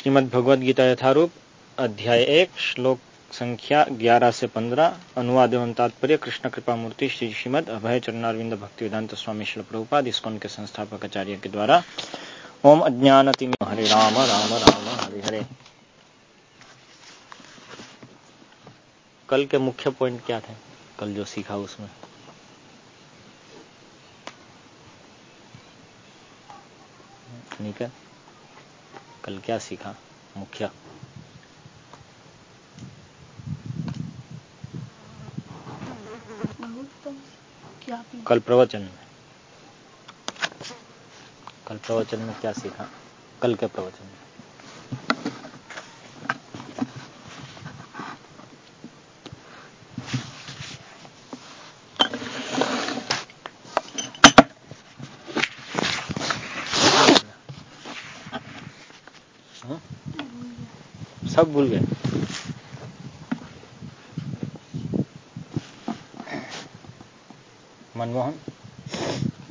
श्रीमद् भगवद गीता यथारूप अध्याय एक, श्लोक संख्या 11 से 15 अनुवाद एवं तात्पर्य कृष्ण कृपा मूर्ति श्री श्रीमद अभय चरणारविंद भक्ति वेदांत स्वामी श्री प्रभुपाद इसकोन के संस्थापक आचार्य के द्वारा ओम अज्ञानति हरे राम राम राम, हरे हरे। कल के मुख्य पॉइंट क्या थे? कल जो सीखा उसमें। ठीक है? कल क्या सीखा? मुख्य। कल प्रवचन में। कल प्रवचन में क्या सीखा? कल के प्रवचन में सब भूल गए। मनमोहन?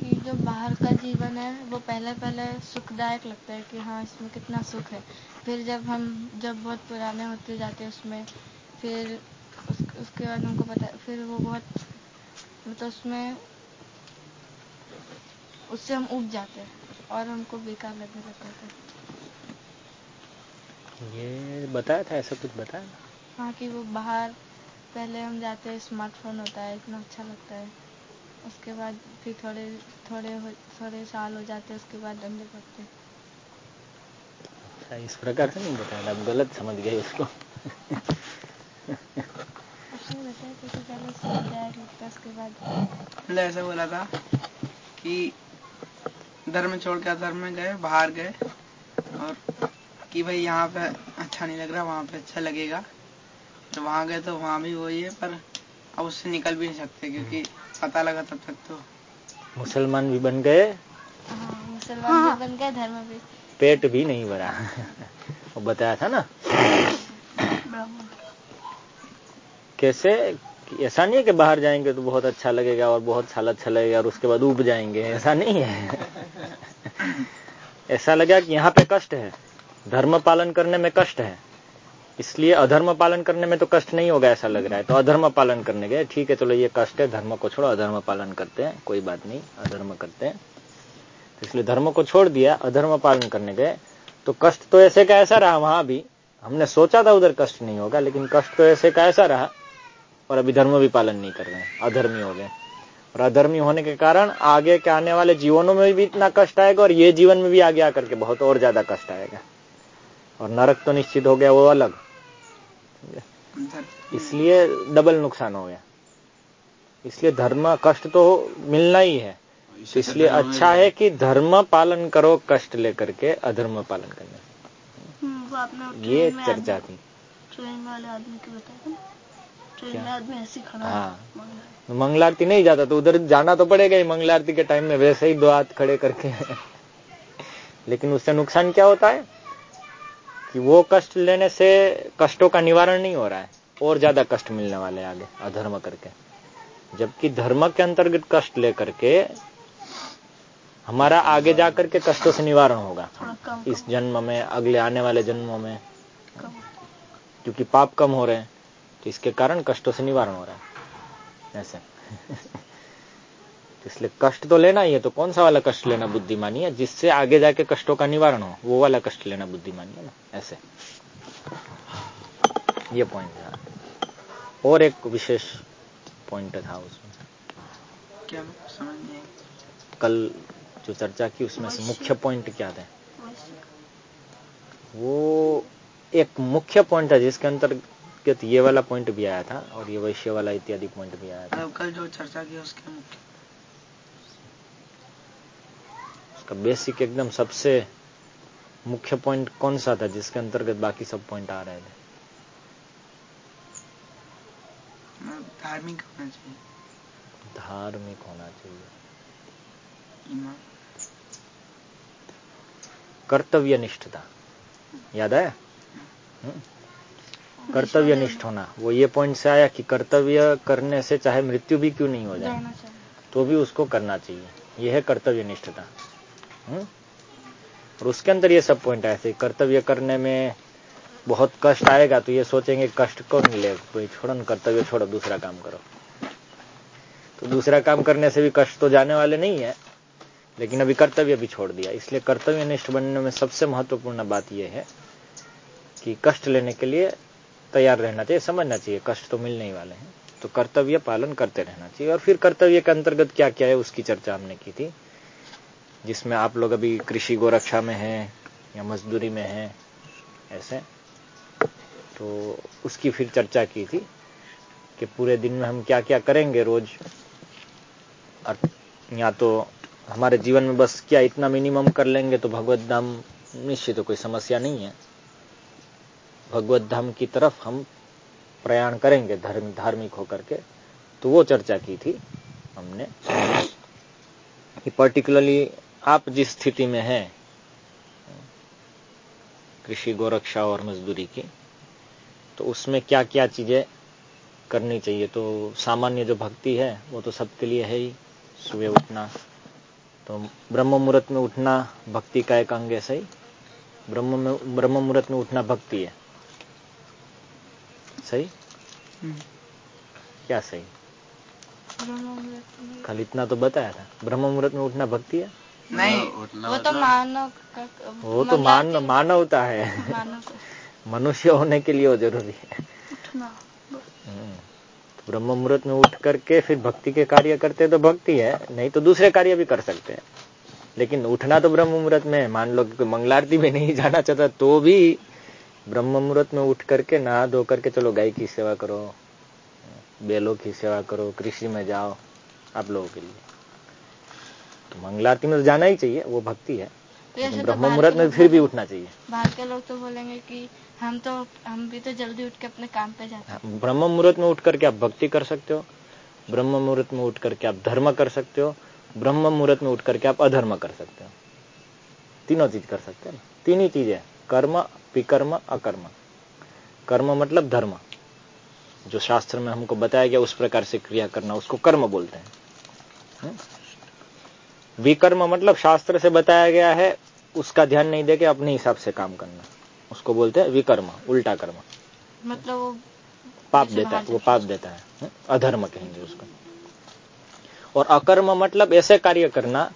ये जो बाहर का जीवन है वो पहले पहले सुखदायक लगता है कि हाँ इसमें कितना सुख है। फिर जब हम जब बहुत पुराने होते जाते हैं उसमें फिर उस, उसके बाद हमको पता फिर वो बहुत मतलब उसमें उससे हम उब जाते हैं और हमको बेकार लगने लगता है। ये बताया था ऐसा कुछ बताया था? हाँ कि वो बाहर पहले हम जाते हैं स्मार्टफ़ोन होता है इतना अच्छा लगता है। उसके बाद फिर थोड़े थोड़े थोड़े साल हो जाते हैं उसके बाद डंडे पड़ते अच्छा इस प्रकार से नहीं बताया आप गलत समझ गए उसको। उसके मतलब ऐसा बोला था कि धर्म छोड़ के धर्म में गए बाहर गए और कि भाई यहाँ पे अच्छा नहीं लग रहा वहाँ पे अच्छा लगेगा। तो वहाँ गए तो वहाँ भी वही है पर अब उससे निकल भी नहीं सकते क्योंकि पता लगा तब तक तो। मुसलमान भी बन गए। हाँ, मुसलमान हाँ। भी बन गए धर्म भी। पेट भी नहीं भरा। वो बताया था ना। कैसे? ऐसा नहीं है कि बाहर जाएँगे तो बहुत अच्छा लगेगा और बहुत साल अच्छा लगेगा और उसके बाद उब जाएँगे ऐसा नहीं है। ऐसा लगा कि यहाँ पे कष्ट है। धर्म पालन करने में कष्ट है। इसलिए अधर्म पालन करने में तो कष्ट नहीं होगा ऐसा लग रहा है। तो अधर्म पालन करने गए ठीक है, चलो ये कष्ट है, धर्म को छोड़ो, अधर्म पालन करते हैं, कोई बात नहीं, अधर्म करते हैं। तो इसलिए धर्म को छोड़ दिया, अधर्म पालन करने गए। तो कष्ट तो ऐसे का ऐसा रहा वहाँ भी, हमने सोचा था उधर कष्ट नहीं होगा, लेकिन कष्ट तो ऐसे का ऐसा रहा, और अभी धर्म भी पालन नहीं कर रहे अधर्मी हो गए। और अधर्मी होने के कारण आगे के आने वाले जीवनों में भी इतना कष्ट आएगा, और ये जीवन में भी आगे आकर के बहुत और ज़्यादा कष्ट आएगा। और नरक तो निश्चित हो गया वो अलग। इसलिए डबल नुकसान हो गया। इसलिए धर्म कष्ट तो मिलना ही है। इसलिए अच्छा है कि धर्म पालन करो कष्ट लेकर के अधर्म पालन करने। से हम्म, ये चर्चा थी। ट्रेन वाले आदमी की बताया ट्रेन में आदमी ऐसे खड़ा हाँ। मंगल। आरती नहीं जाता तो उधर जाना तो पड़ेगा ही मंगल आरती के टाइम में वैसे ही दो हाथ खड़े करके। लेकिन उससे नुकसान क्या होता है? कि वो कष्ट लेने से कष्टों का निवारण नहीं हो रहा है। और ज़्यादा कष्ट मिलने वाले आगे अधर्म करके। जबकि धर्म के अंतर्गत कष्ट लेकर के हमारा आगे जाकर के कष्टों से निवारण होगा। इस जन्म में अगले आने वाले जन्मों में। क्योंकि पाप कम हो रहे हैं तो इसके कारण कष्टों से निवारण हो रहा है। ऐसे। इसलिए कष्ट तो लेना ही है तो कौन सा वाला कष्ट लेना बुद्धिमानी है जिससे आगे जाके कष्टों का निवारण हो? वो वाला कष्ट लेना बुद्धिमानी है ना ऐसे। ये पॉइंट था। और एक विशेष पॉइंट था उसमें। क्या समझ कल जो चर्चा की उसमें से मुख्य पॉइंट क्या थे? वो एक मुख्य पॉइंट है जिसके अंतर्गत ये वाला पॉइंट भी आया था और ये वैश्य वाला इत्यादि पॉइंट भी आया था। कल जो चर्चा की उसके मुख्य उसका बेसिक एकदम सबसे मुख्य पॉइंट कौन सा था जिसके अंतर्गत बाकी सब पॉइंट आ रहे थे? धार्मिक होना चाहिए। धार्मिक होना चाहिए। कर्तव्य निष्ठता याद है? हम्म। कर्तव्य निष्ठ होना। वो ये पॉइंट से आया कि कर्तव्य करने से चाहे मृत्यु भी क्यों नहीं हो जाए तो भी उसको करना चाहिए। यह है कर्तव्य निष्ठता हम्म? और उसके अंदर ये सब पॉइंट ऐसे कर्तव्य करने में बहुत कष्ट आएगा तो ये सोचेंगे कष्ट कौन मिलेगा कोई छोड़ो न, कर्तव्य छोड़ो, दूसरा काम करो। तो दूसरा काम करने से भी कष्ट तो जाने वाले नहीं है, लेकिन अभी कर्तव्य भी छोड़ दिया। इसलिए कर्तव्य निष्ठ बनने में सबसे महत्वपूर्ण बात यह है कि कष्ट लेने के लिए तैयार रहना चाहिए, समझना चाहिए, कष्ट तो मिलने ही वाले हैं। तो कर्तव्य पालन करते रहना चाहिए। और फिर कर्तव्य के अंतर्गत क्या क्या है, उसकी चर्चा हमने की थी। जिसमें आप लोग अभी कृषि गोरक्षा में हैं या मजदूरी में हैं, ऐसे। तो उसकी फिर चर्चा की थी कि पूरे दिन में हम क्या क्या करेंगे रोज। और या तो हमारे जीवन में बस क्या इतना मिनिमम कर लेंगे तो भगवत धाम निश्चित तो कोई समस्या नहीं है। भगवत धाम की तरफ़ हम प्रयाण करेंगे धर्म, धार्मिक होकर के। तो वो चर्चा की थी हमने। कि पर्टिकुलरली आप जिस स्थिति में हैं कृषि गोरक्षा और मजदूरी की तो उसमें क्या क्या चीज़ें करनी चाहिए? तो सामान्य जो भक्ति है वो तो सबके लिए है ही। सुबह उठना तो ब्रह्म मुहूर्त में उठना भक्ति का एक अंग है सही? ब्रह्म में ब्रह्म मुहूर्त में उठना भक्ति है। सही? क्या सही? कल इतना तो बताया था। ब्रह्म मुहूर्त में उठना भक्ति है? नहीं। वो तो मानव वो तो मान मानवता है। मनुष्य होने के लिए वो ज़रूरी है। तो ब्रह्म मुहूर्त में उठ करके फिर भक्ति के कार्य करते तो भक्ति है नहीं तो दूसरे कार्य भी कर सकते हैं। लेकिन उठना तो ब्रह्म मुहूर्त में है। मान लो कि मंगलारती में नहीं जाना चाहता तो भी ब्रह्म मुहूर्त में उठ करके नहा धो करके चलो गाय की सेवा करो बेलों की सेवा करो कृषि में जाओ आप लोगों के लिए। तो मंगलारती में तो जाना ही चाहिए वो भक्ति है। तो तो ब्रह्म मुहूर्त में फिर भी उठना चाहिए। बाहर के लोग तो बोलेंगे कि हम तो हम भी तो जल्दी उठ के अपने काम पे जाते हैं। हाँ, ब्रह्म मुहूर्त में उठ करके आप भक्ति कर सकते हो? ब्रह्म मुहूर्त में उठ करके आप धर्म कर सकते हो? ब्रह्म मुहूर्त में उठ करके आप अधर्म कर सकते हो? तीनों चीज़ कर सकते हैं तीन ही चीज़ें कर्म विकर्म अकर्म। कर्म मतलब धर्म। जो शास्त्र में हमको बताया गया उस प्रकार से क्रिया करना उसको कर्म बोलते हैं। हम्म? विकर्म मतलब शास्त्र से बताया गया है उसका ध्यान नहीं देके अपने हिसाब से काम करना। उसको बोलते हैं विकर्म उल्टा कर्म। मतलब वो पाप देता है वो पाप देता है? अधर्म कहेंगे उसको। और अकर्म मतलब ऐसे कार्य करना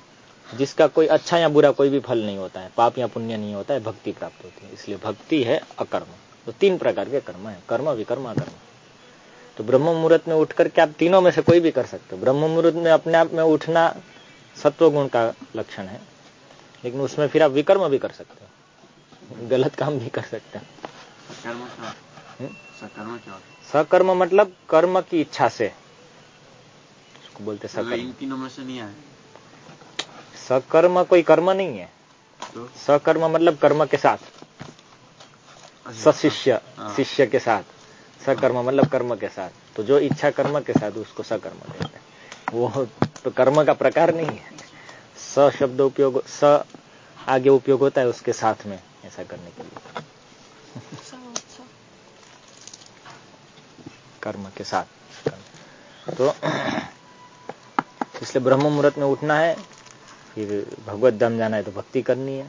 जिसका कोई अच्छा या बुरा कोई भी फल नहीं होता है पाप या पुण्य नहीं होता है भक्ति प्राप्त होती है। इसलिए भक्ति है अकर्म। तो तीन प्रकार के कर्म है कर्म विकर्म अकर्म। तो ब्रह्म मुहूर्त में उठ करके आप तीनों में से कोई भी कर सकते हो। ब्रह्म मुहूर्त में अपने आप में उठना सत्व गुण का लक्षण है। लेकिन उसमें फिर आप विकर्म भी कर सकते हो। गलत काम भी कर सकते। हो हम्म? सकर्म सकर्म मतलब कर्म की इच्छा से। उसको बोलते मतलब सकर्म। इन तीनों में से नहीं आए सकर्म कोई कर्म नहीं है। तो? सकर्म मतलब कर्म के साथ। अच्छा, सशिष्य हाँ। शिष्य के साथ। सकर्म मतलब कर्म के साथ। तो जो इच्छा कर्म के साथ उसको सकर्म कहते हैं। वो तो कर्म का प्रकार नहीं है। स शब्द उपयोग स आगे उपयोग होता है उसके साथ में ऐसा करने के लिए। कर्म के साथ। तो इसलिए ब्रह्म मुहूर्त में उठना है फिर भगवत धाम जाना है तो भक्ति करनी है।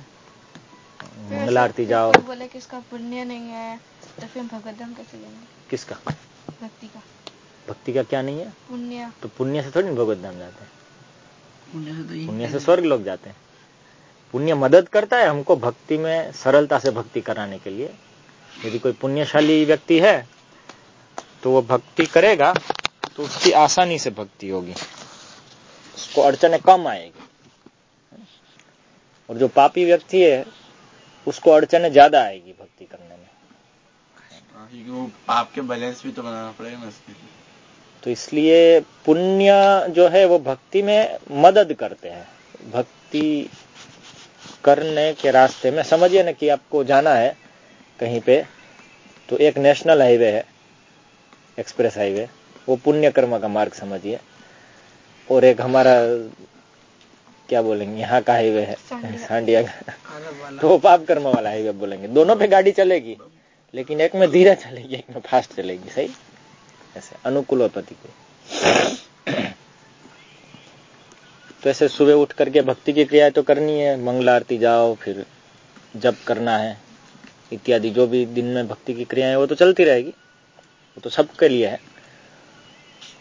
मंगल आरती जाओ। बोले किसका पुण्य नहीं है तो फिर भगवत धाम कैसे किसका? भक्ति का। भक्ति का क्या नहीं है? पुण्य। तो पुण्य से थोड़ी ना भगवत धाम जाते हैं। पुण्य से तो पुण्य से स्वर्ग लोग जाते हैं। पुण्य मदद करता है हमको भक्ति में सरलता से भक्ति कराने के लिए। यदि कोई पुण्यशाली व्यक्ति है तो वो भक्ति करेगा तो उसकी आसानी से भक्ति होगी। उसको अड़चने कम आएगी। और जो पापी व्यक्ति है उसको अड़चने ज़्यादा आएगी भक्ति करने में। हाँ, क्योंकि वो आपके बैलेंस भी तो बनाना पड़ेगा ना इसके लिए। तो इसलिए पुण्य जो है वो भक्ति में मदद करते हैं। भक्ति करने के रास्ते में समझिए ना कि आपको जाना है कहीं पे तो एक नेशनल हाईवे है एक्सप्रेस हाईवे वो पुण्य कर्म का मार्ग समझिए। और एक हमारा क्या बोलेंगे यहाँ का हाईवे है सांडिया। का। तो वो पाप कर्म वाला हाईवे बोलेंगे। दोनों पे गाड़ी चलेगी लेकिन एक में धीरे चलेगी एक में फास्ट चलेगी सही? ऐसे, अनुकूलोपति को। तो ऐसे सुबह उठ करके भक्ति की क्रिया तो करनी है, मंगल आरती जाओ, फिर जप करना है, इत्यादि, जो भी दिन में भक्ति की क्रियाएँ वो तो चलती रहेगी। वो तो सबके लिए है।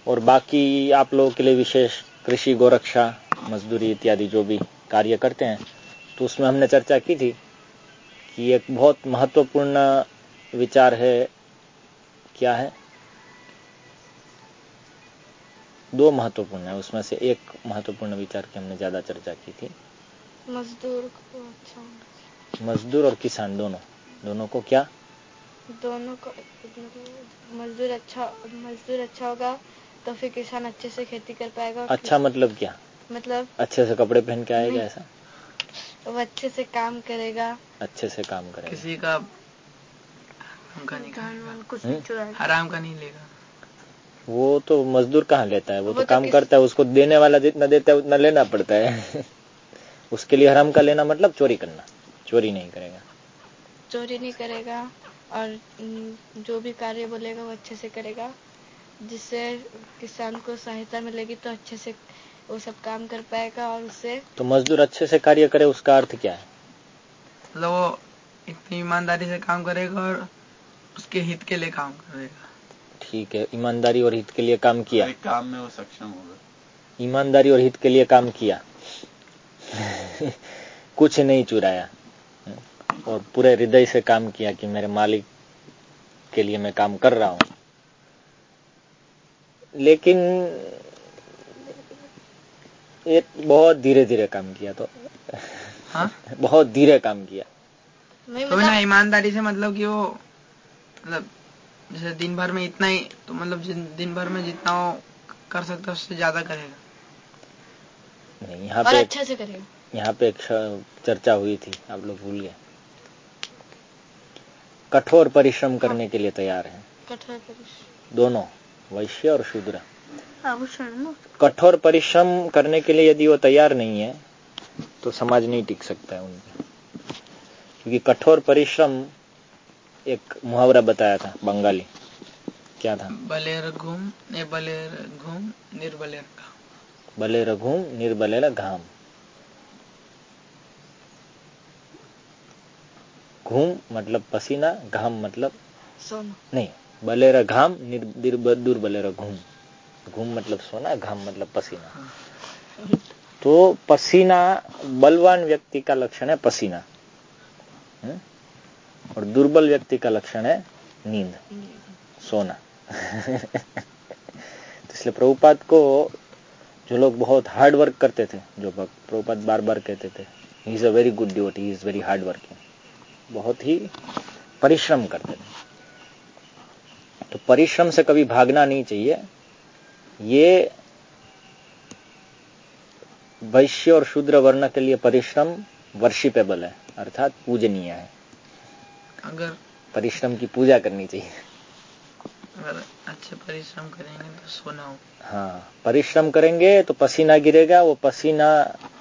और बाकी आप लोगों के लिए विशेष कृषि, गोरक्षा, मजदूरी इत्यादि जो भी कार्य करते हैं तो उसमें हमने चर्चा की थी कि एक बहुत महत्वपूर्ण विचार है, क्या है? दो महत्वपूर्ण है उसमें से एक महत्वपूर्ण विचार की हमने ज़्यादा चर्चा की थी। मजदूर को अच्छा मजदूर और किसान दोनों। दोनों को क्या? दोनों को मजदूर अच्छा मजदूर अच्छा होगा तो फिर किसान अच्छे से खेती कर पाएगा अच्छा मतलब क्या? मतलब अच्छे से कपड़े पहन के आएगा ऐसा? वो अच्छे से काम करेगा। अच्छे से काम करेगा। किसी का हराम कुछ हम्म? नहीं चुराएगा। हराम का नहीं लेगा। वो तो मजदूर कहाँ लेता है? वो वो तो तो काम करता है उसको देने वाला जितना देता है उतना लेना पड़ता है। उसके लिए हराम का लेना मतलब चोरी करना। चोरी नहीं करेगा। चोरी नहीं करेगा और जो भी कार्य बोलेगा वो अच्छे से करेगा। जिससे किसान को सहायता मिलेगी तो अच्छे से वो सब काम कर पाएगा और उससे तो मजदूर अच्छे से कार्य करे उसका अर्थ क्या है? मतलब वो इतनी ईमानदारी से काम करेगा और उसके हित के लिए काम करेगा। ठीक है ईमानदारी और हित के लिए काम किया। एक काम में वो सक्षम होगा। ईमानदारी और हित के लिए काम किया। कुछ नहीं चुराया। और पूरे हृदय से काम किया कि मेरे मालिक के लिए मैं काम कर रहा हूँ। लेकिन ये बहुत धीरे धीरे काम किया तो। हाँ? बहुत धीरे काम किया। तो ना मतलब ईमानदारी से मतलब कि वो मतलब जैसे दिन भर में इतना ही तो मतलब दिन भर में जितना वो कर सकता है उससे ज़्यादा करेगा। नहीं यहाँ और पे अच्छे से करेगा। यहाँ पे एक चर्चा हुई थी आप लोग भूल गए। कठोर परिश्रम करने के लिए तैयार है। कठोर परिश्रम। दोनों वैश्य और शूद्र। कठोर परिश्रम करने के लिए यदि वो तैयार नहीं है तो समाज नहीं टिक सकता है उनका क्योंकि कठोर परिश्रम एक मुहावरा बताया था बंगाली। क्या था? बलेर घूम ने बलेर घूम निर्बलेर का बले रघुम निर्बले घाम। घूम मतलब पसीना घाम मतलब सोना। नहीं बलेर घाम दिर- घूम। घूम मतलब सोना घाम मतलब पसीना। तो पसीना बलवान व्यक्ति का लक्षण है पसीना। हम्म? और दुर्बल व्यक्ति का लक्षण है नींद। सोना। तो इसलिए प्रभुपाद को जो लोग बहुत हार्ड वर्क करते थे, जो प्रभुपाद बार बार कहते थे he is a very good devotee he is very hard working बहुत ही परिश्रम करते थे। तो परिश्रम से कभी भागना नहीं चाहिए। ये वैश्य और शूद्र वर्ण के लिए परिश्रम वर्शिपेबल है, अर्थात पूजनीय है। अगर परिश्रम की पूजा करनी चाहिए। अगर अच्छे परिश्रम करेंगे तो सोना हो हाँ परिश्रम करेंगे तो पसीना गिरेगा वो पसीना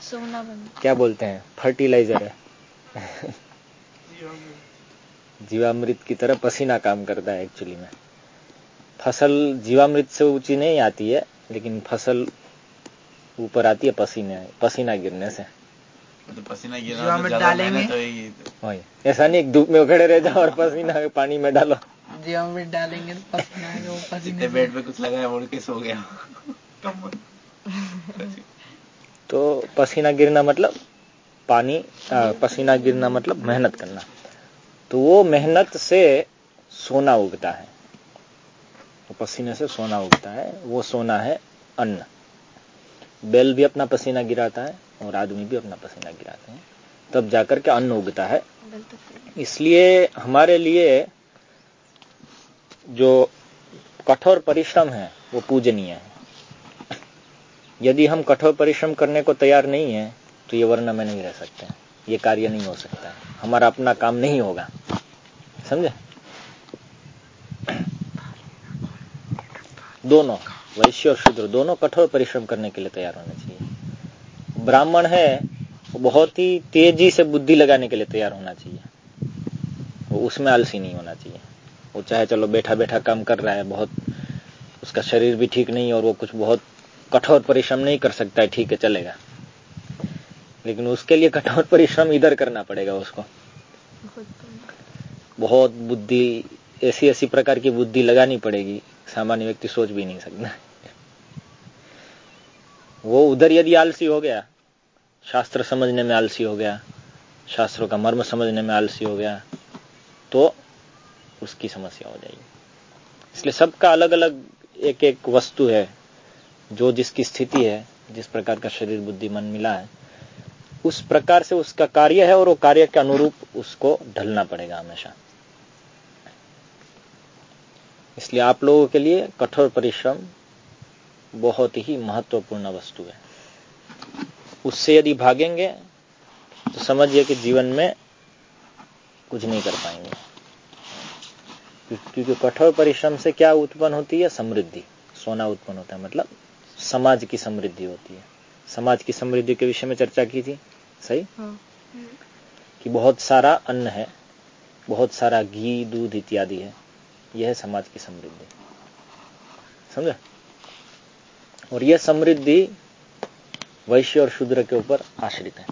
सोना बन क्या बोलते हैं? फर्टिलाइज़र है। जीवामृत की तरह पसीना काम करता है एक्चुअली में। फ़सल जीवामृत से ऊँची नहीं आती है लेकिन फ़सल ऊपर आती है पसीने पसीना गिरने से। तो पसीना गिरा जीवामृत डालेंगे। होगी ऐसा नहीं धूप में खड़े रह जाओ और पसीना पानी में डालो। जीवामृत डालेंगे तो पसीना आएगा वो इतने पसीने बेड पे कुछ लगाया उड़ के सो गया। तो पसीना गिरना मतलब पानी आ, पसीना गिरना मतलब मेहनत करना। तो वो मेहनत से सोना उगता है। वो पसीने से सोना उगता है वो सोना है अन्न। बैल भी अपना पसीना गिराता है और आदमी भी अपना पसीना गिराते हैं। तब जाकर के अन्न उगता है। इसलिए हमारे लिए जो कठोर परिश्रम है वो पूजनीय है। यदि हम कठोर परिश्रम करने को तैयार नहीं है तो ये वर्ण में नहीं रह सकते। ये कार्य नहीं हो सकता। है हमारा अपना काम नहीं होगा। समझे? दोनों वैश्य और शूद्र दोनों कठोर परिश्रम करने के लिए तैयार होने चाहिए। ब्राह्मण है, वो बहुत ही तेज़ी से बुद्धि लगाने के लिए तैयार होना चाहिए। वो उसमें आलसी नहीं होना चाहिए। वो चाहे चलो बैठा बैठा काम कर रहा है, बहुत उसका शरीर भी ठीक नहीं और वो कुछ बहुत कठोर परिश्रम नहीं कर सकता है, ठीक है, चलेगा। लेकिन उसके लिए कठोर परिश्रम इधर करना पड़ेगा उसको। बहुत बुद्धि ऐसी ऐसी प्रकार की बुद्धि लगानी पड़ेगी, सामान्य व्यक्ति सोच भी नहीं सकता। वो उधर यदि आलसी हो गया शास्त्र समझने में आलसी हो गया, शास्त्रों का मर्म समझने में आलसी हो गया तो उसकी समस्या हो जाएगी। इसलिए सबका अलग अलग एक एक वस्तु है, जो जिसकी स्थिति है, जिस प्रकार का शरीर, बुद्धि, मन मिला है, उस प्रकार से उसका कार्य है और वो कार्य के अनुरूप उसको ढलना पड़ेगा हमेशा। इसलिए आप लोगों के लिए कठोर परिश्रम बहुत ही महत्वपूर्ण वस्तु है। उससे यदि भागेंगे तो समझिए कि जीवन में कुछ नहीं कर पाएँगे। क्योंकि कठोर परिश्रम से क्या उत्पन्न होती है? समृद्धि। सोना उत्पन्न होता है मतलब समाज की समृद्धि होती है। समाज की समृद्धि के विषय में चर्चा की थी सही? हाँ। कि बहुत सारा अन्न है बहुत सारा घी दूध इत्यादि है यह है समाज की समृद्धि। समझा? और यह समृद्धि वैश्य और शूद्र के ऊपर आश्रित है।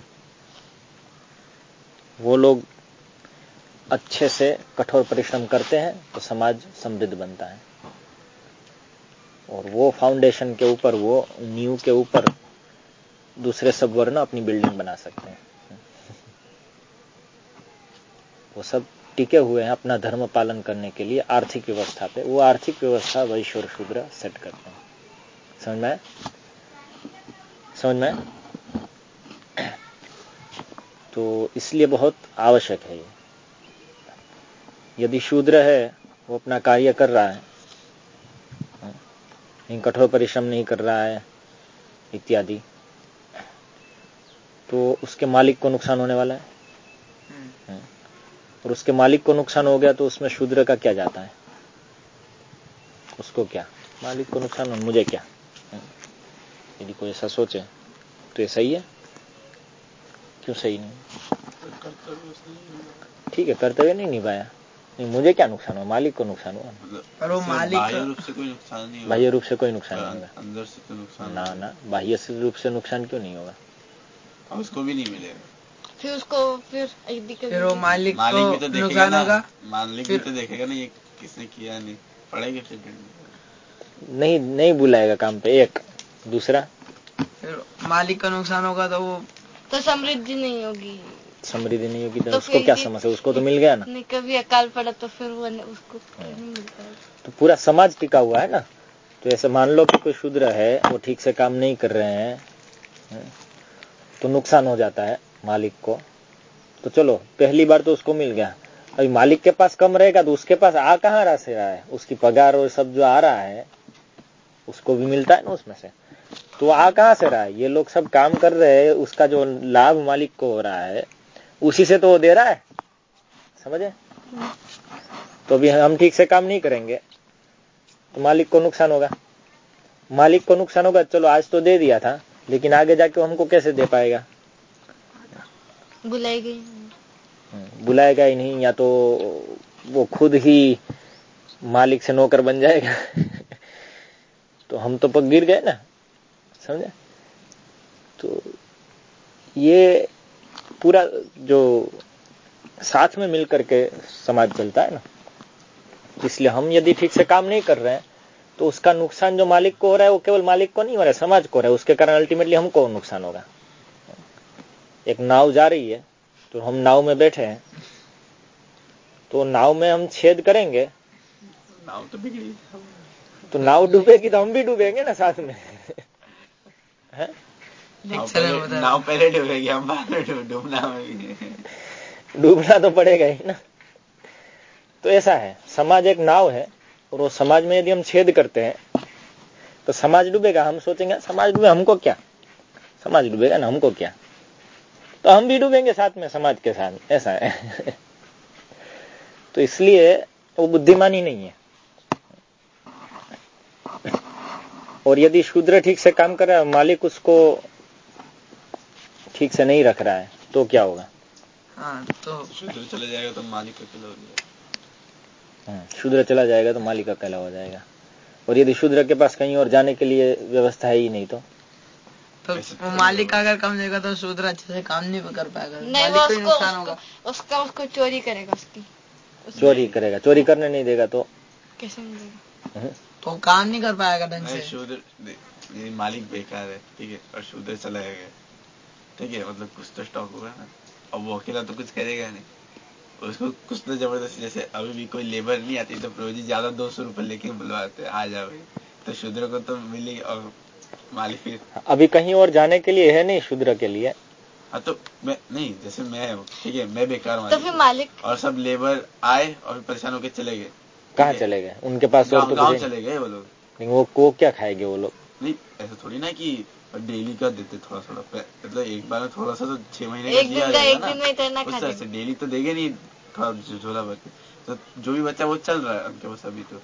वो लोग अच्छे से कठोर परिश्रम करते हैं तो समाज समृद्ध बनता है। और वो फाउंडेशन के ऊपर, वो न्यू के ऊपर दूसरे सब वर्ण अपनी बिल्डिंग बना सकते हैं। वो सब टिके हुए हैं अपना धर्म पालन करने के लिए आर्थिक व्यवस्था पे। वो आर्थिक व्यवस्था वैश्य और शूद्र सेट करते हैं। समझ में समझ में तो इसलिए बहुत आवश्यक है ये। यदि शूद्र है वो अपना कार्य कर रहा है कठोर परिश्रम नहीं कर रहा है इत्यादि तो उसके मालिक को नुकसान होने वाला है। हम्म। और उसके मालिक को नुकसान हो गया तो उसमें शूद्र का क्या जाता है? उसको क्या? मालिक को नुकसान मुझे क्या? यदि कोई ऐसा सोचे तो ये सही है क्यों सही नहीं ठीक है कर्तव्य नहीं निभाया नहीं मुझे क्या नुकसान हुआ मालिक को नुकसान हुआ पर वो मालिक बाह्य रूप से कोई नुकसान नहीं बाह्य रूप से कोई नुकसान नहीं होगा अंदर से तो नुकसान ना ना बाह्य रूप से नुकसान क्यों नहीं होगा उसको भी नहीं मिलेगा फिर उसको फिर फिर वो मालिक मालिक भी तो देखेगा ना मालिक भी तो देखेगा ना ये किसने किया नहीं पड़ेगा फिर नहीं नहीं बुलाएगा काम पे एक दूसरा? फिर मालिक का नुकसान होगा तो वो तो समृद्धि नहीं होगी। समृद्धि नहीं होगी तो, तो उसको क्या समस्या उसको तो मिल गया ना? नहीं कभी अकाल पड़ा तो फिर वो उसको तो पूरा समाज टिका हुआ है ना? तो ऐसे मान लो कि कोई शूद्र है वो ठीक से काम नहीं कर रहे हैं तो नुकसान हो जाता है मालिक को। तो चलो पहली बार तो उसको मिल गया। अभी मालिक के पास कम रहेगा तो उसके पास आ कहाँ रहा से रहा है? उसकी पगार और सब जो आ रहा है उसको भी मिलता है ना उसमें से? तो आ कहाँ से रहा है ये लोग सब काम कर रहे हैं उसका जो लाभ मालिक को हो रहा है उसी से तो वो दे रहा है। समझे? तो अभी हम ठीक से काम नहीं करेंगे। तो मालिक को नुकसान होगा। मालिक को नुकसान होगा चलो आज तो दे दिया था लेकिन आगे जाके हमको कैसे दे पाएगा? बुलाएगा हम्म, बुलाएगा ही नहीं या तो वो खुद ही मालिक से नौकर बन जाएगा। तो हम तो पग गिर गए ना। समझे? तो ये पूरा जो साथ में मिलकर के समाज चलता है ना इसलिए हम यदि ठीक से काम नहीं कर रहे हैं तो उसका नुकसान जो मालिक को हो रहा है वो केवल मालिक को नहीं हो रहा है समाज को हो रहा है उसके कारण अल्टीमेटली हमको नुकसान होगा एक नाव जा रही है तो हम नाव में बैठे हैं तो नाव में हम छेद करेंगे। नाव तो बिगड़ी। तो नाव डूबेगी तो हम भी डूबेंगे ना साथ में। नाव पहले डूबेगी हम बाद में डूबना डूबना तो पड़ेगा ही ना। तो ऐसा है समाज एक नाव है और वो समाज में यदि हम छेद करते हैं तो समाज डूबेगा हम सोचेंगे समाज डूबे हमको क्या? समाज डूबेगा ना हमको क्या? तो हम भी डूबेंगे साथ में समाज के साथ ऐसा है। तो इसलिए वो बुद्धिमानी नहीं है। और यदि शूद्र ठीक से काम कर रहा है मालिक उसको ठीक से नहीं रख रहा है तो क्या होगा? हाँ तो शूद्र चले जाएगा तो मालिक अकेला हो जाएगा। हाँ, शूद्र चला जाएगा तो मालिक अकेला हो जाएगा। और यदि शूद्र के पास कहीं और जाने के लिए व्यवस्था है ही नहीं तो? तो मालिक अगर कम देगा तो शूद्र अच्छे से काम नहीं कर पाएगा। नहीं वो उसको, नुकसान होगा। उसका उसको चोरी करेगा उसकी। चोरी करेगा। चोरी करने नहीं देगा तो? कैसे नहीं देगा? हम्म। तो काम नहीं कर पाएगा ढंग से। शूद्र ये मालिक बेकार है ठीक है और शूद्र चला गया ठीक है मतलब कुछ तो स्टॉक होगा ना। अब वो अकेला तो कुछ करेगा नहीं। उसको कुछ तो ज़बरदस्ती जैसे अभी भी कोई लेबर नहीं आती तो प्रोजी ज़्यादा दो सौ रुपये लेके बुलवाते आ जाओ तो शूद्र को तो मिलेगी और मालिक फिर अभी कहीं और जाने के लिए है नहीं शूद्र के लिए? हाँ तो मैं नहीं जैसे मैं ठीक है मैं बेकार हूँ तो फिर मालिक। और सब लेबर आए और परेशान होकर चले गए। कहाँ चले गए? उनके पास और तो गाँव चले गए वो लोग। वो को क्या खाएँगे वो लोग? नहीं ऐसा थोड़ी ना कि डेली का देते थोड़ा थोड़ा मतलब एक बार थोड़ा सा तो छह महीने का दिया जाएगा ना। डेली तो देंगे नहीं थोड़ा झोला भर तो जो भी बच्चा वो चल रहा है उनके पास अभी तो।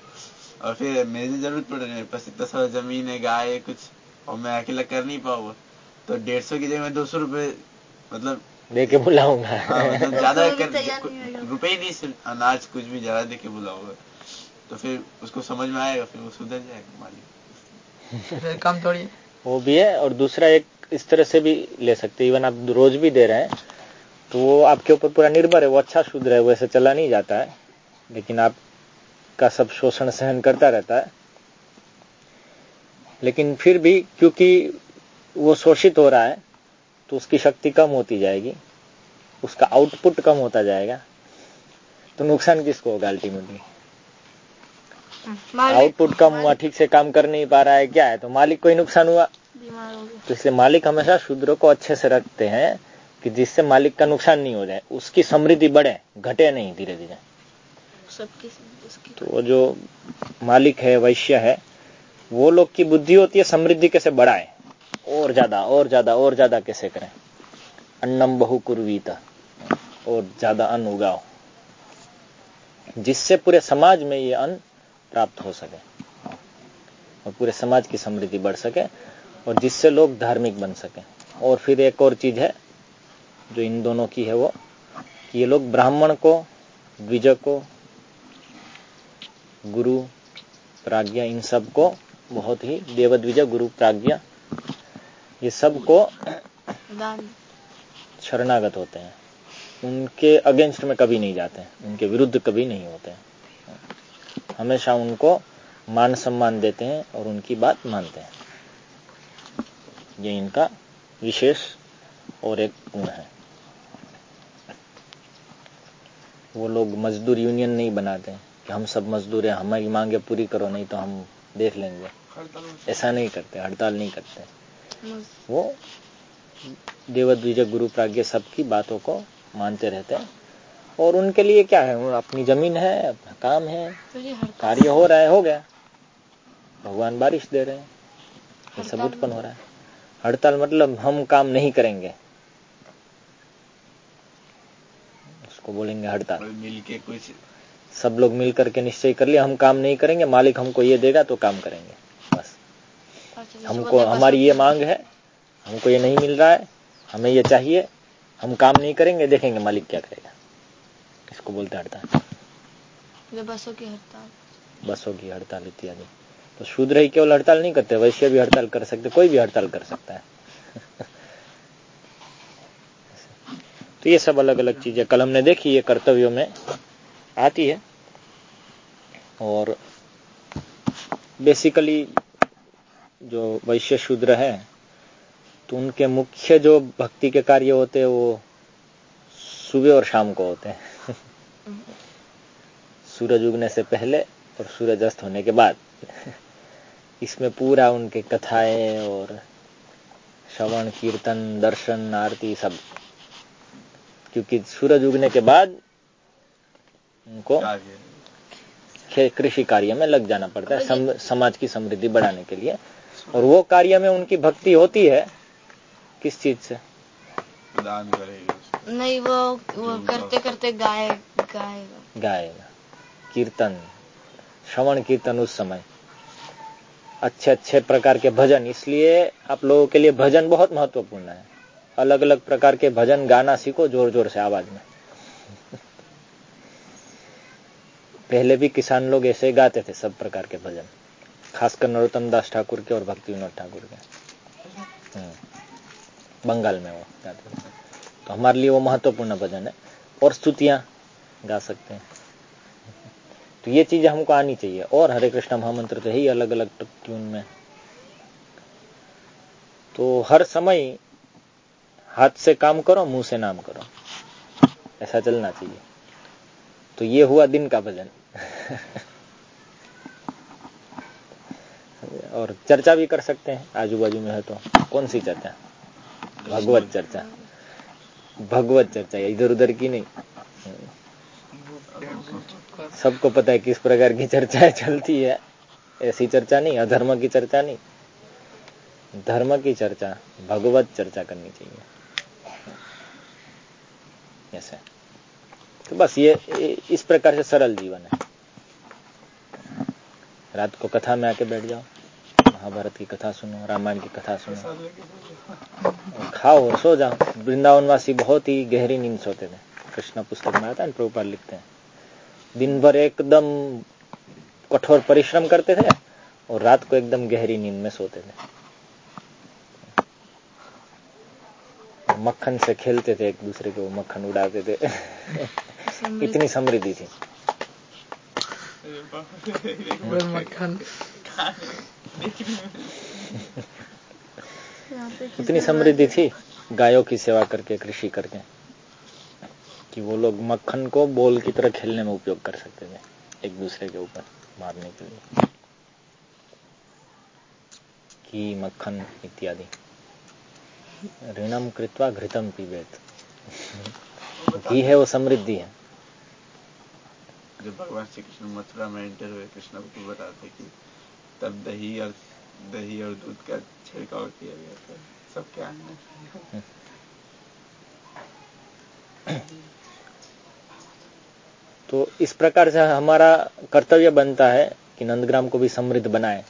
और फिर मेरी ज़रूरत पड़ रही है पास इतना सारा ज़मीन है गाय है कुछ। और मैं अकेला कर नहीं पाऊँगा तो डेढ़ सौ की जगह में दो सौ रुपये मतलब देके बुलाऊँगा। हाँ, मतलब ज़्यादा कर रुपए ही नहीं सिर्फ़ अनाज कुछ भी ज़्यादा देके बुलाऊँगा। तो फिर उसको समझ में आएगा फिर वो सुधर जाएगा मालिक। कम थोड़ी। वो भी है और दूसरा एक इस तरह से भी ले सकते इवन आप रोज भी दे रहे हैं तो वो आपके ऊपर पूरा निर्भर है वो अच्छा शुद्ध है वैसे चला नहीं जाता है। लेकिन आपका सब शोषण सहन करता रहता है। लेकिन फिर भी क्योंकि वो शोषित हो रहा है तो उसकी शक्ति कम होती जाएगी। उसका आउटपुट कम होता जाएगा। तो नुकसान किसको होगा अल्टीमेटली आउटपुट कम हुआ ठीक से काम कर नहीं पा रहा है क्या है? तो मालिक को ही नुकसान हुआ। तो इसलिए मालिक हमेशा शूद्र को अच्छे से रखते हैं कि जिससे मालिक का नुकसान नहीं हो जाए। उसकी समृद्धि बढ़े घटे नहीं धीरे धीरे तो जो मालिक है वैश्य है वो लोग की बुद्धि होती है समृद्धि कैसे बढ़ाए? और ज़्यादा और ज़्यादा और ज़्यादा कैसे करें? अन्नम बहु कुर्वीता और ज़्यादा अन्न उगाओ। जिससे पूरे समाज में ये अन्न प्राप्त हो सके। और पूरे समाज की समृद्धि बढ़ सके और जिससे लोग धार्मिक बन सके। और फिर एक और चीज़ है जो इन दोनों की है वो कि ये लोग ब्राह्मण को द्विज को गुरु प्राज्ञा इन सबको बहुत ही देवद्विज गुरु प्राज्ञा ये सबको शरणागत होते हैं। उनके अगेंस्ट में कभी नहीं जाते उनके विरुद्ध कभी नहीं होते हैं। हमेशा उनको मान सम्मान देते हैं और उनकी बात मानते हैं। ये इनका विशेष और एक गुण है। वो लोग मजदूर यूनियन नहीं बनाते हैं कि हम सब मजदूर हैं, हमारी मांगे पूरी करो, नहीं तो हम देख लेंगे। ऐसा नहीं करते, हड़ताल नहीं करते। वो देवद्विजय गुरु प्राज्ञ सबकी बातों को मानते रहते हैं। और उनके लिए क्या है? अपनी ज़मीन है अपना काम है तो कार्य हो रहा है हो गया। भगवान बारिश दे रहे हैं। ये सब उत्पन्न हो। रहा है। हड़ताल मतलब हम काम नहीं करेंगे। उसको बोलेंगे हड़ताल। मिल के कुछ सब लोग मिल करके निश्चय कर लिया हम काम नहीं करेंगे मालिक हमको ये देगा तो काम करेंगे। बस। हमको हमारी ये मांग है हमको ये नहीं मिल रहा है हमें ये चाहिए हम काम नहीं करेंगे देखेंगे मालिक क्या करेगा। इसको बोलते हड़ताल? बसों की हड़ताल। बसों की हड़ताल इत्यादि तो शूद्र ही केवल हड़ताल नहीं करते वैश्य भी हड़ताल कर सकते कोई भी हड़ताल कर सकता है। तो ये सब अलग अलग चीज़ें कल हमने देखी ये कर्तव्यों में आती है। और बेसिकली जो वैश्य शूद्र है तो उनके मुख्य जो भक्ति के कार्य होते हैं वो सुबह और शाम को होते हैं। सूरज उगने से पहले और सूरज अस्त होने के बाद। इसमें पूरा उनके कथाएँ और श्रवण कीर्तन दर्शन आरती सब। क्योंकि सूरज उगने के बाद उनको कृषि कार्य में लग जाना पड़ता है सम, समाज की समृद्धि बढ़ाने के लिए। और वो कार्य में उनकी भक्ति होती है किस चीज़ से? दान करेगी नहीं वो वो करते करते गाए गाएगा कीर्तन, श्रवण कीर्तन उस समय। अच्छे अच्छे प्रकार के भजन, इसलिए आप लोगों के लिए भजन बहुत महत्वपूर्ण है। अलग अलग प्रकार के भजन गाना सीखो ज़ोर ज़ोर से आवाज़ में। पहले भी किसान लोग ऐसे गाते थे, सब प्रकार के भजन। खासकर नरोत्तम दास ठाकुर के और भक्ति विनोद ठाकुर के। हम्म। बंगाल में वो गाते थे। तो हमारे लिए वो महत्वपूर्ण भजन है। और स्तुतियाँ गा सकते हैं। तो ये चीज़ हमको आनी चाहिए। और हरे कृष्ण महामंत्र तो ही अलग अलग ट्यून में। तो हर समय हाथ से काम करो, मुँह से नाम करो। ऐसा चलना चाहिए। तो ये हुआ दिन का भजन। और चर्चा भी कर सकते हैं। आजू बाजू में है तो। कौन सी चर्चा? भगवत चर्चा। भगवत चर्चा इधर उधर की नहीं। सबको पता है किस प्रकार की चर्चाएँ चलती है। ऐसी चर्चा नहीं, अधर्म की चर्चा नहीं। धर्म की चर्चा, भगवत चर्चा करनी चाहिए। ऐसे तो बस ये इस प्रकार से सरल जीवन है। रात को कथा में आके बैठ जाओ। महाभारत की कथा सुनो, रामायण की कथा सुनो। खाओ और सो जाओ। वृंदावनवासी बहुत ही गहरी नींद सोते थे। कृष्ण पुस्तक में आता है प्रभुपाल लिखते हैं। दिन भर एकदम कठोर परिश्रम करते थे और रात को एकदम गहरी नींद में सोते थे। मक्खन से खेलते थे एक दूसरे को मक्खन उड़ाते थे। इतनी समृद्धि थी। मक्खन। इतनी समृद्धि थी गायों की सेवा करके कृषि करके। कि वो लोग मक्खन को बॉल की तरह खेलने में उपयोग कर सकते थे एक दूसरे के ऊपर मारने के लिए। कि मक्खन इत्यादि। ऋणम कृत्वा घृतम पीबेत। घी है वो समृद्धि है। जब भगवान श्री कृष्ण मथुरा में एंटर हुए कृष्ण को बताते कि तब दही और दही और दूध का छिड़काव किया गया था। सब क्या है? तो इस प्रकार से हमारा कर्तव्य बनता है कि नंदग्राम को भी समृद्ध बनाए।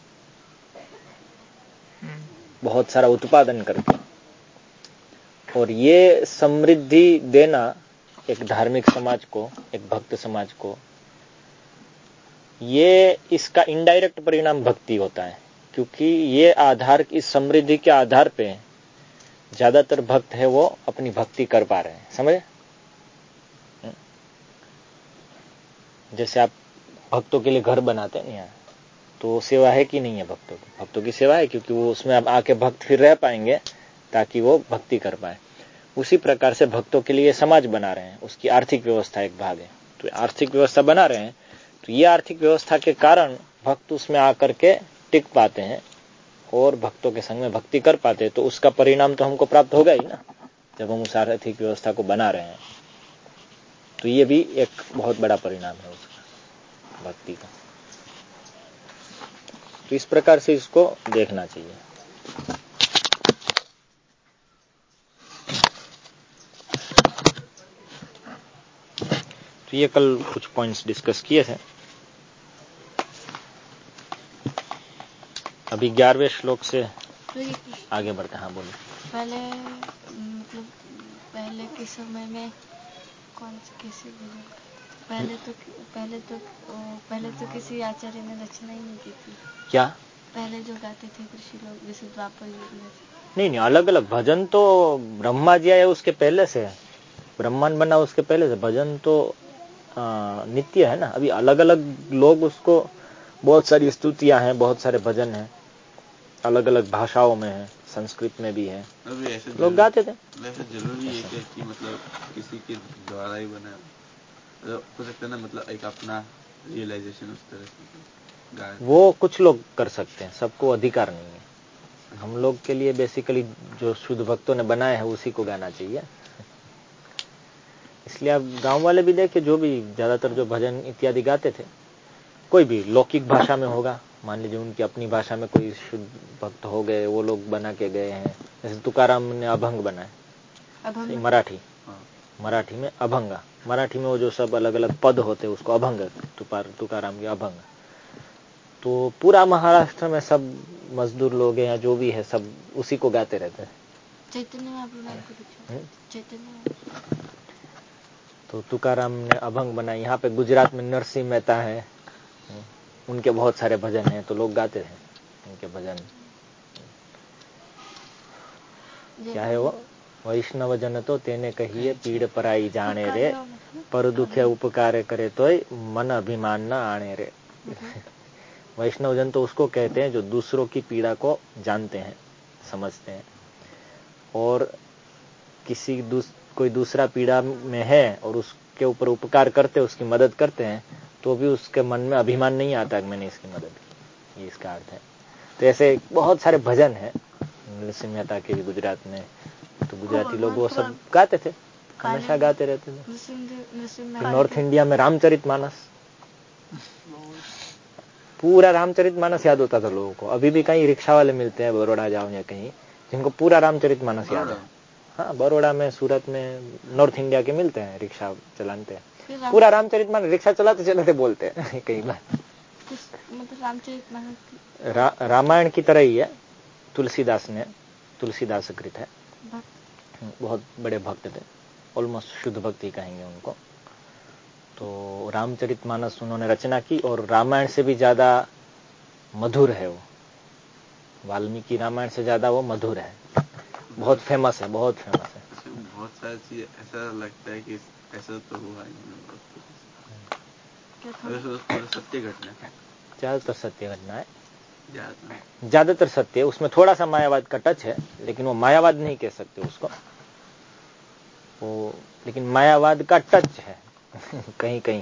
बहुत सारा उत्पादन करके। और ये समृद्धि देना एक धार्मिक समाज को, एक भक्त समाज को, ये इसका इनडायरेक्ट परिणाम भक्ति होता है। क्योंकि ये आधार, इस समृद्धि के आधार पे ज़्यादातर भक्त है वो अपनी भक्ति कर पा रहे हैं। समझे? जैसे आप भक्तों के लिए घर बनाते हैं यहाँ तो सेवा है कि नहीं है भक्तों की? भक्तों की सेवा है क्योंकि वो उसमें अब आके भक्त फिर रह पाएँगे ताकि वो भक्ति कर पाए। उसी प्रकार से भक्तों के लिए समाज बना रहे हैं, उसकी आर्थिक व्यवस्था एक भाग है। तो आर्थिक व्यवस्था बना रहे हैं तो ये आर्थिक व्यवस्था के कारण भक्त उसमें आकर के टिक पाते हैं और भक्तों के संग में भक्ति कर पाते हैं तो उसका परिणाम तो हमको प्राप्त होगा ही ना, जब हम उस आर्थिक व्यवस्था को बना रहे हैं। तो ये भी एक बहुत बड़ा परिणाम है उसका भक्ति का। तो इस प्रकार से इसको देखना चाहिए। तो ये कल कुछ पॉइंट्स डिस्कस किए थे। अभी ग्यारहवें श्लोक से तो आगे बढ़ते हैं हाँ बोलिए। पहले मतलब पहले के समय में कौन से कैसे बोलूँ पहले तो पहले तो पहले तो किसी आचार्य ने रचना ही नहीं की थी। क्या? पहले जो गाते थे कृषि लोग जैसे द्वापर युग में नहीं नहीं अलग अलग भजन तो ब्रह्मा जी आए उसके पहले से। है ब्रह्मांड बना उसके पहले से। भजन तो आ, नित्य है ना? अभी अलग अलग लोग उसको बहुत सारी स्तुतियाँ हैं बहुत सारे भजन हैं। अलग अलग भाषाओं में है। संस्कृत में भी है। लोग गाते थे। वैसे ज़रूरी है कि, कि मतलब किसी के द्वारा ही बना मतलब हो सकता है ना मतलब एक अपना रियलाइजेशन उस तरह से वो कुछ लोग कर सकते हैं सबको अधिकार नहीं है। हम लोग के लिए बेसिकली जो शुद्ध भक्तों ने बनाया है उसी को गाना चाहिए। इसलिए आप गाँव वाले भी देखे जो भी ज़्यादातर जो भजन इत्यादि गाते थे कोई भी लौकिक भाषा में होगा मान लीजिए उनकी अपनी भाषा में कोई शुद्ध भक्त हो गए वो लोग बना के गए हैं। जैसे तुकाराम ने अभंग बनाए। मराठी। हाँ। मराठी में अभंग। मराठी में वो जो सब अलग अलग पद होते हैं उसको अभंग तुकार तुकाराम के अभंग। तो पूरा महाराष्ट्र में सब मजदूर लोग हैं या जो भी है सब उसी को गाते रहते हैं। चैतन्य हम्म? चैतन्य तो तुकाराम ने अभंग बनाई यहाँ पे गुजरात में नरसिंह मेहता है। उनके बहुत सारे भजन हैं तो लोग गाते हैं उनके भजन। क्या है वो? वैष्णव जन तो तेने कहिए पीड़ पराई जाने रे पर दुखे उपकार करे तो मन अभिमान न आने रे। वैष्णव जन तो उसको कहते हैं जो दूसरों की पीड़ा को जानते हैं समझते हैं। और किसी दूस, कोई दूसरा पीड़ा में है और उसके ऊपर उपकार करते उसकी मदद करते हैं तो भी उसके मन में अभिमान नहीं आता कि मैंने इसकी मदद की। ये इसका अर्थ है। तो ऐसे बहुत सारे भजन है नरसिंह मेहता के भी गुजरात में। तो गुजराती लोग वो सब गाते थे हमेशा गाते रहते थे। नॉर्थ इंडिया में रामचरित मानस। पूरा रामचरित मानस याद होता था लोगों को। अभी भी कहीं रिक्शा वाले मिलते हैं बड़ोड़ा जाओ या कहीं जिनको पूरा रामचरित मानस याद है। हाँ। बड़ोड़ा में सूरत में नॉर्थ इंडिया के मिलते हैं रिक्शा चलाते हैं। पूरा रामचरित मानस रिक्शा चलाते चलाते बोलते हैं। कई बार। मतलब रामचरित मानस रा, रामायण की तरह ही है। तुलसीदास ने तुलसीदास कृत है। बहुत बड़े भक्त थे। ऑलमोस्ट शुद्ध भक्ति कहेंगे उनको। तो रामचरित मानस उन्होंने रचना की और रामायण से भी ज़्यादा मधुर है वो। वाल्मीकि रामायण से ज़्यादा वो मधुर है। बहुत फ़ेमस है बहुत फ़ेमस है। बहुत सारी चीज़ ऐसा लगता है कि ऐसा तो हुआ ही सत्य घटना है। ज़्यादातर सत्य घटना है। ज़्यादातर। सत्य है उसमें थोड़ा सा मायावाद का टच है लेकिन वो मायावाद नहीं कह सकते उसको। वो लेकिन मायावाद का टच है कहीं कहीं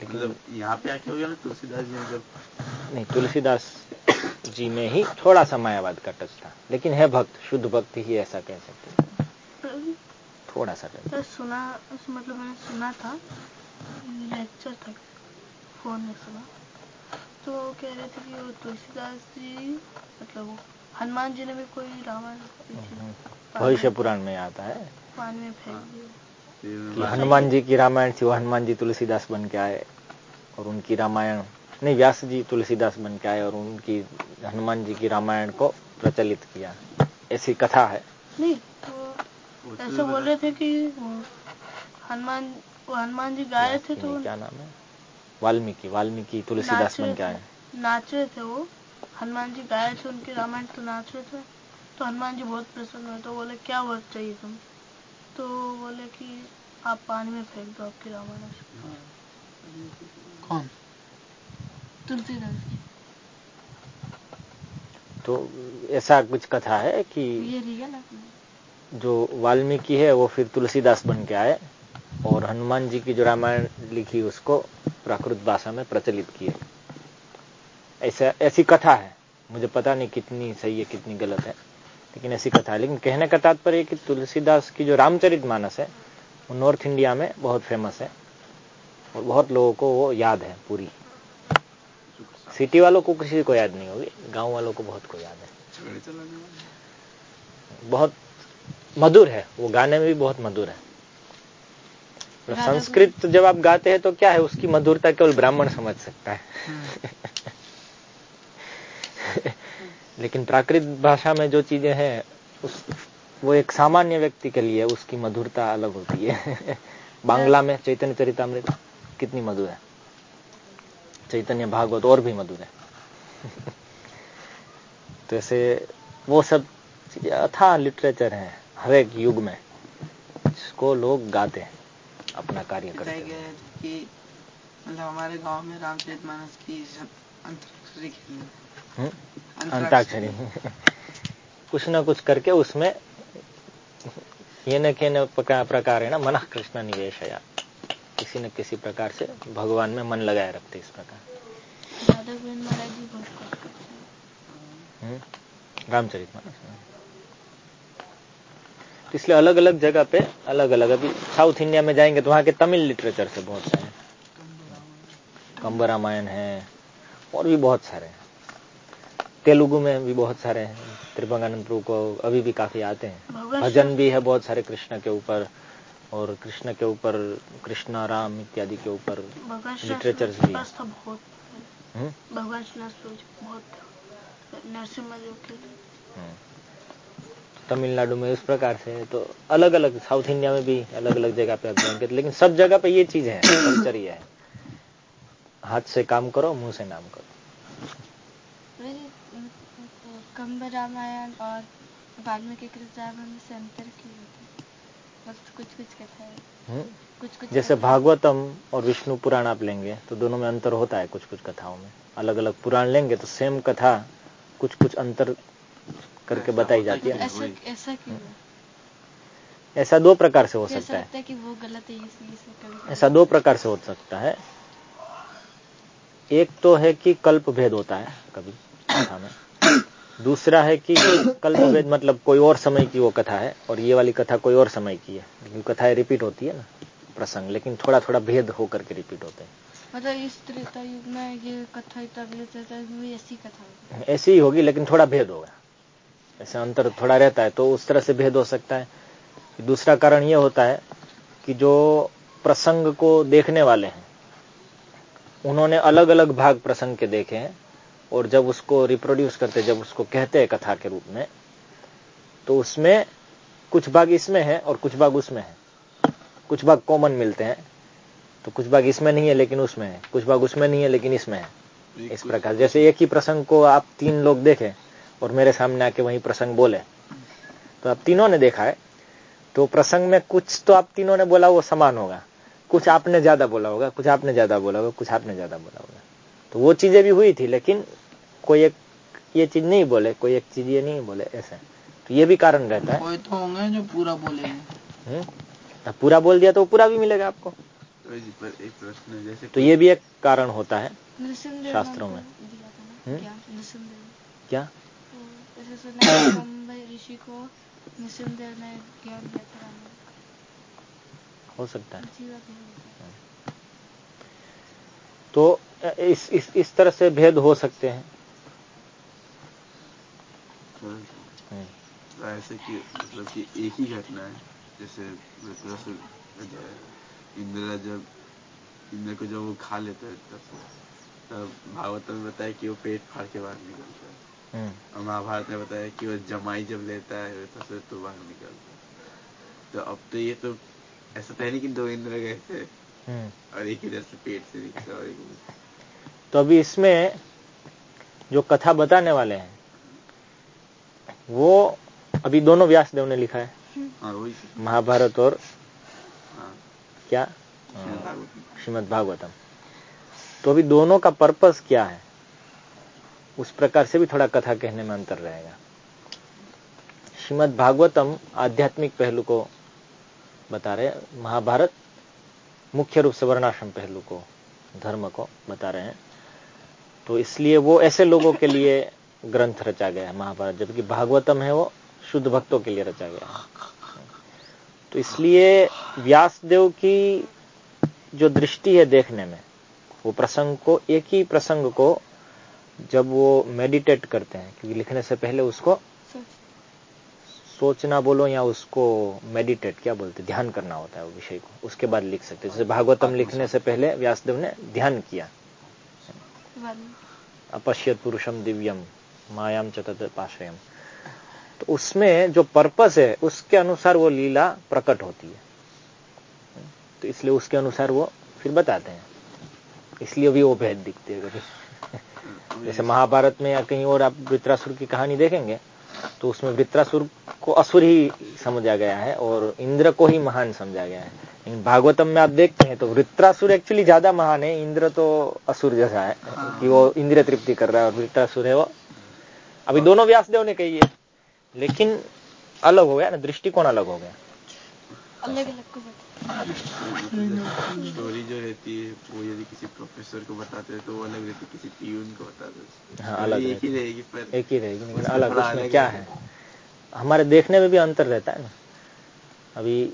लेकिन मतलब यहाँ पे आके हो गया ना तुलसीदास जी जब नहीं तुलसीदास जी में ही थोड़ा सा मायावाद का टच था। लेकिन है भक्त शुद्ध भक्त ही ऐसा कह सकते थोड़ा सा टच तो सुना मतलब मैंने सुना था लेक्चर था फ़ोन में सुना। तो कह रहे थे कि वो तुलसीदास जी मतलब हनुमान जी ने भी कोई रामायण भविष्य पुराण में आता है। पानी में फेंक दिया। हनुमान जी की रामायण थी वो हनुमान जी तुलसीदास बन के आए और उनकी रामायण नहीं व्यास जी तुलसीदास बन के आए और उनकी हनुमान जी की रामायण को प्रचलित किया। ऐसी कथा है। नहीं ऐसे बोल रहे थे कि हनुमान हनुमान जी गाए थे तो क्या नाम है? वाल्मीकि वाल्मीकि तुलसीदास बन के आए। नाच रहे थे वो। हनुमान जी गाए थे उनके रामायण तो नाच रहे थे। तो हनुमान जी बहुत प्रसन्न हुए तो बोले क्या वर्क चाहिए तुम? तो बोले कि आप पानी में फेंक दो आपकी रामायण कौन? तुलसीदास जी। तो ऐसा कुछ कथा है कि ये रियल है। जो वाल्मीकि है, वो फिर तुलसीदास बन के आए और हनुमान जी की जो रामायण लिखी, उसको प्राकृत भाषा में प्रचलित किए। ऐसा, ऐसी कथा है। मुझे पता नहीं कितनी सही है, कितनी गलत है, लेकिन ऐसी कथा है। लेकिन कहने का तात्पर्य कि तुलसीदास की जो रामचरित मानस है, वो नॉर्थ इंडिया में बहुत फ़ेमस है और बहुत लोगों को वो याद है पूरी। सिटी वालों को किसी को याद नहीं होगी, गाँव वालों को बहुत को याद है। बहुत मधुर है वो गाने में भी बहुत मधुर है। संस्कृत जब आप गाते हैं तो क्या है उसकी मधुरता केवल ब्राह्मण समझ सकता है। लेकिन प्राकृत भाषा में जो चीज़ें हैं उस वो एक सामान्य व्यक्ति के लिए उसकी मधुरता अलग होती है। बांग्ला में चैतन्य चरितमृत कितनी मधुर है। चैतन्य भागवत और भी मधुर है। तो ऐसे वो सब चीज़ें अथा लिटरेचर है। हर एक युग में जिसको लोग गाते हैं अपना कार्य करते हैं। कि मतलब हमारे गाँव में रामचरित मानस की सब अंतराक्षरी खेलने अंताक्षरी। कुछ ना कुछ करके उसमें ये न के न प्रकार है ना मन कृष्ण निवेश है किसी न किसी प्रकार से भगवान में मन लगाए रखते इस प्रकार। रामचरित मानस। इसलिए अलग अलग जगह पे अलग अलग अभी साउथ इंडिया में जाएँगे तो वहाँ के तमिल लिटरेचर से बहुत सारे कंब रामायण है और भी बहुत सारे हैं। तेलुगु में भी बहुत सारे हैं त्रिभंगानंद प्रभु को अभी भी काफ़ी आते हैं। भजन भी है बहुत सारे कृष्ण के ऊपर और कृष्ण के ऊपर कृष्ण राम इत्यादि के ऊपर लिटरेचर भी है। तमिलनाडु में इस प्रकार से तो अलग अलग साउथ इंडिया में भी अलग अलग जगह पे आप जाएँगे लेकिन सब जगह पे ये चीज़ है कल्चर ही है। हाथ से काम करो मुँह से नाम करो। कंब रामायण और वाल्मीकि कृतावन से अंतर क्यों होता है। कुछ कुछ कथा है? कुछ कुछ जैसे भागवतम और विष्णु पुराण आप लेंगे तो दोनों में अंतर होता है कुछ कुछ कथाओं में। अलग अलग पुराण लेंगे तो सेम कथा कुछ कुछ अंतर करके बताई जाती है। ऐसा ऐसा क्यों? ऐसा दो प्रकार से हो सकता है। कि वो गलत है इसलिए ऐसा दो प्रकार से हो सकता है। एक तो है कि कल्प भेद होता है कभी कथा में। दूसरा है कि कल्प भेद मतलब कोई और समय की वो कथा है और ये वाली कथा कोई और समय की है। लेकिन कथाएँ रिपीट होती है ना प्रसंग लेकिन थोड़ा थोड़ा भेद होकर के रिपीट होते हैं। मतलब इस त्रेता युग में ये कथा ऐसी कथा ऐसी ही होगी लेकिन थोड़ा भेद होगा। ऐसे अंतर थोड़ा रहता है तो उस तरह से भेद हो सकता है। दूसरा कारण यह होता है कि जो प्रसंग को देखने वाले हैं उन्होंने अलग अलग भाग प्रसंग के देखे हैं और जब उसको रिप्रोड्यूस करते जब उसको कहते हैं कथा के रूप में तो उसमें कुछ भाग इसमें है और कुछ भाग उसमें है। कुछ भाग कॉमन मिलते हैं तो कुछ भाग इसमें नहीं है लेकिन उसमें है। कुछ भाग उसमें नहीं है लेकिन इसमें है। इस प्रकार जैसे एक ही प्रसंग को आप तीन लोग देखें और मेरे सामने आके वही प्रसंग बोले। तो आप तीनों ने देखा है। तो प्रसंग में कुछ तो आप तीनों ने बोला वो समान होगा। कुछ आपने ज़्यादा बोला होगा कुछ आपने ज़्यादा बोला होगा कुछ आपने ज़्यादा बोला होगा। तो वो चीज़ें भी हुई थी लेकिन कोई एक ये चीज़ नहीं बोले कोई एक चीज़ ये नहीं बोले ऐसे। तो ये भी कारण रहता है। कोई तो होंगे जो पूरा बोले हम्म? पूरा बोल दिया तो वो पूरा भी मिलेगा आपको। पर एक प्रश्न है जैसे तो ये भी एक कारण होता है शास्त्रों में। तो हम्म? क्या? है ऋषि को नृसिंहदेव ने ज्ञान दिया हो सकता है। है तो इस इस इस तरह से भेद हो सकते हैं। तो ऐसे कि मतलब कि एक ही घटना है जैसे है, इंद्र जब इंद्र को जब वो खा लेता है तब तब भागवत में बताया कि वो पेट फाड़ के बाहर निकलता है। महाभारत ने बताया कि वो जमाई जब लेता है वृत्रासुर तो बाहर निकलता है। तो अब तो ये तो ऐसा तो है नहीं कि दो इंद्र गए थे हम्म। और एक इधर से पेट से निकला और एक तो अभी इसमें जो कथा बताने वाले हैं वो अभी दोनों व्यासदेव ने लिखा है। हाँ तो। महाभारत और हाँ। क्या। श्रीमद भागवतम तो अभी दोनों का पर्पस क्या है? उस प्रकार से भी थोड़ा कथा कहने में अंतर रहेगा। श्रीमद भागवतम आध्यात्मिक पहलू को बता रहे महाभारत मुख्य रूप से वर्णाश्रम पहलू को, धर्म को बता रहे हैं। तो इसलिए वो ऐसे लोगों के लिए ग्रंथ रचा गया है महाभारत, जबकि भागवतम है वो शुद्ध भक्तों के लिए रचा गया है। तो इसलिए व्यासदेव की जो दृष्टि है देखने में, वो प्रसंग को, एक ही प्रसंग को जब वो मेडिटेट करते हैं क्योंकि लिखने से पहले उसको सोचना बोलो या उसको मेडिटेट क्या बोलते ध्यान करना होता है वो विषय को। उसके बाद लिख सकते जैसे भागवतम लिखने से पहले व्यासदेव ने ध्यान किया। अपश्यत पुरुषम दिव्यम मायाम च तत् पाश्रयम। तो उसमें जो पर्पस है उसके अनुसार वो लीला प्रकट होती है। तो इसलिए उसके अनुसार वो फिर बताते हैं। इसलिए भी वो भेद दिखते हैं। कभी जैसे महाभारत में या कहीं और आप वृत्रासुर की कहानी देखेंगे तो उसमें वृत्रासुर को असुर ही समझा गया है और इंद्र को ही महान समझा गया है। लेकिन भागवतम में आप देखते हैं तो वृत्रासुर एक्चुअली ज़्यादा महान है, इंद्र तो असुर जैसा है कि वो इंद्र तृप्ति कर रहा है और वृत्रासुर है वो। अभी दोनों व्यासदेव ने कही है, लेकिन अलग हो गया ना, दृष्टिकोण अलग हो गया। अलग अलग स्टोरी जो रहती है वो यदि किसी प्रोफेसर को बताते हैं तो वो अलग रहती है किसी प्यून को बताते हैं। हाँ, अलग एक ही रहेगी पर एक ही रहेगी लेकिन अलग उसमें क्या है। है? हमारे देखने में भी अंतर रहता है ना। अभी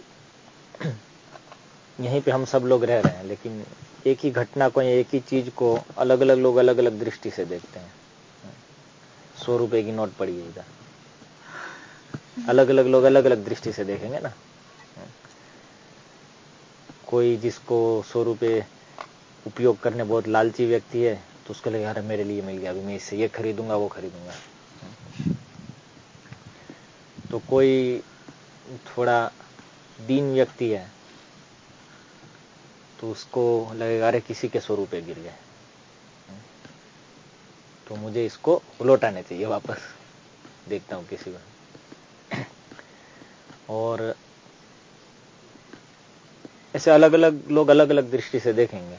यहीं पे हम सब लोग रह रहे हैं लेकिन एक ही घटना को या एक ही चीज़ को अलग अलग लोग अलग अलग दृष्टि से देखते हैं। सौ रुपए की नोट पड़ी है इधर। अलग अलग लोग अलग अलग दृष्टि से देखेंगे ना। कोई जिसको सौ रुपए उपयोग करने बहुत लालची व्यक्ति है तो उसको लगे यार मेरे लिए मिल गया। अभी मैं इससे ये खरीदूँगा, वो खरीदूँगा। तो कोई थोड़ा दीन व्यक्ति है तो उसको लगेगा, अरे, किसी के सौ रुपए गिर गए। तो मुझे इसको लौटाने चाहिए वापस। देखता हूँ किसी को। और ऐसे अलग अलग लोग अलग अलग दृष्टि से देखेंगे।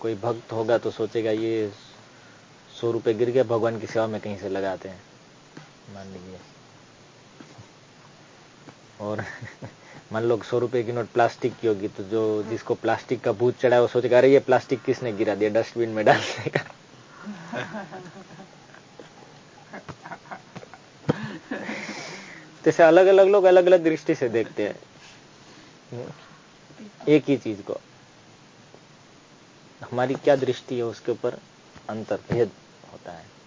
कोई भक्त होगा तो सोचेगा, ये सौ रुपए गिर गया, भगवान की सेवा में कहीं से लगाते हैं। मान लीजिए। और मान लो सौ रुपए की नोट प्लास्टिक की होगी तो जो जिसको प्लास्टिक का भूत चढ़ा है, वो सोचेगा, अरे ये प्लास्टिक किसने गिरा दिया? डस्टबिन में डाल देगा। जैसे अलग अलग लोग अलग अलग दृष्टि से देखते हैं। एक ही चीज़ को। हमारी क्या दृष्टि है उसके ऊपर अंतर भेद होता है?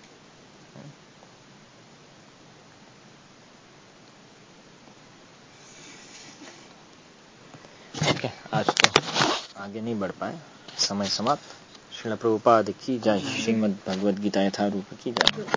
है, आज तो आगे नहीं बढ़ पाए। समय समाप्त। श्रील प्रभुपाद की जय। श्रीमद भगवद गीता यथारूप की जय।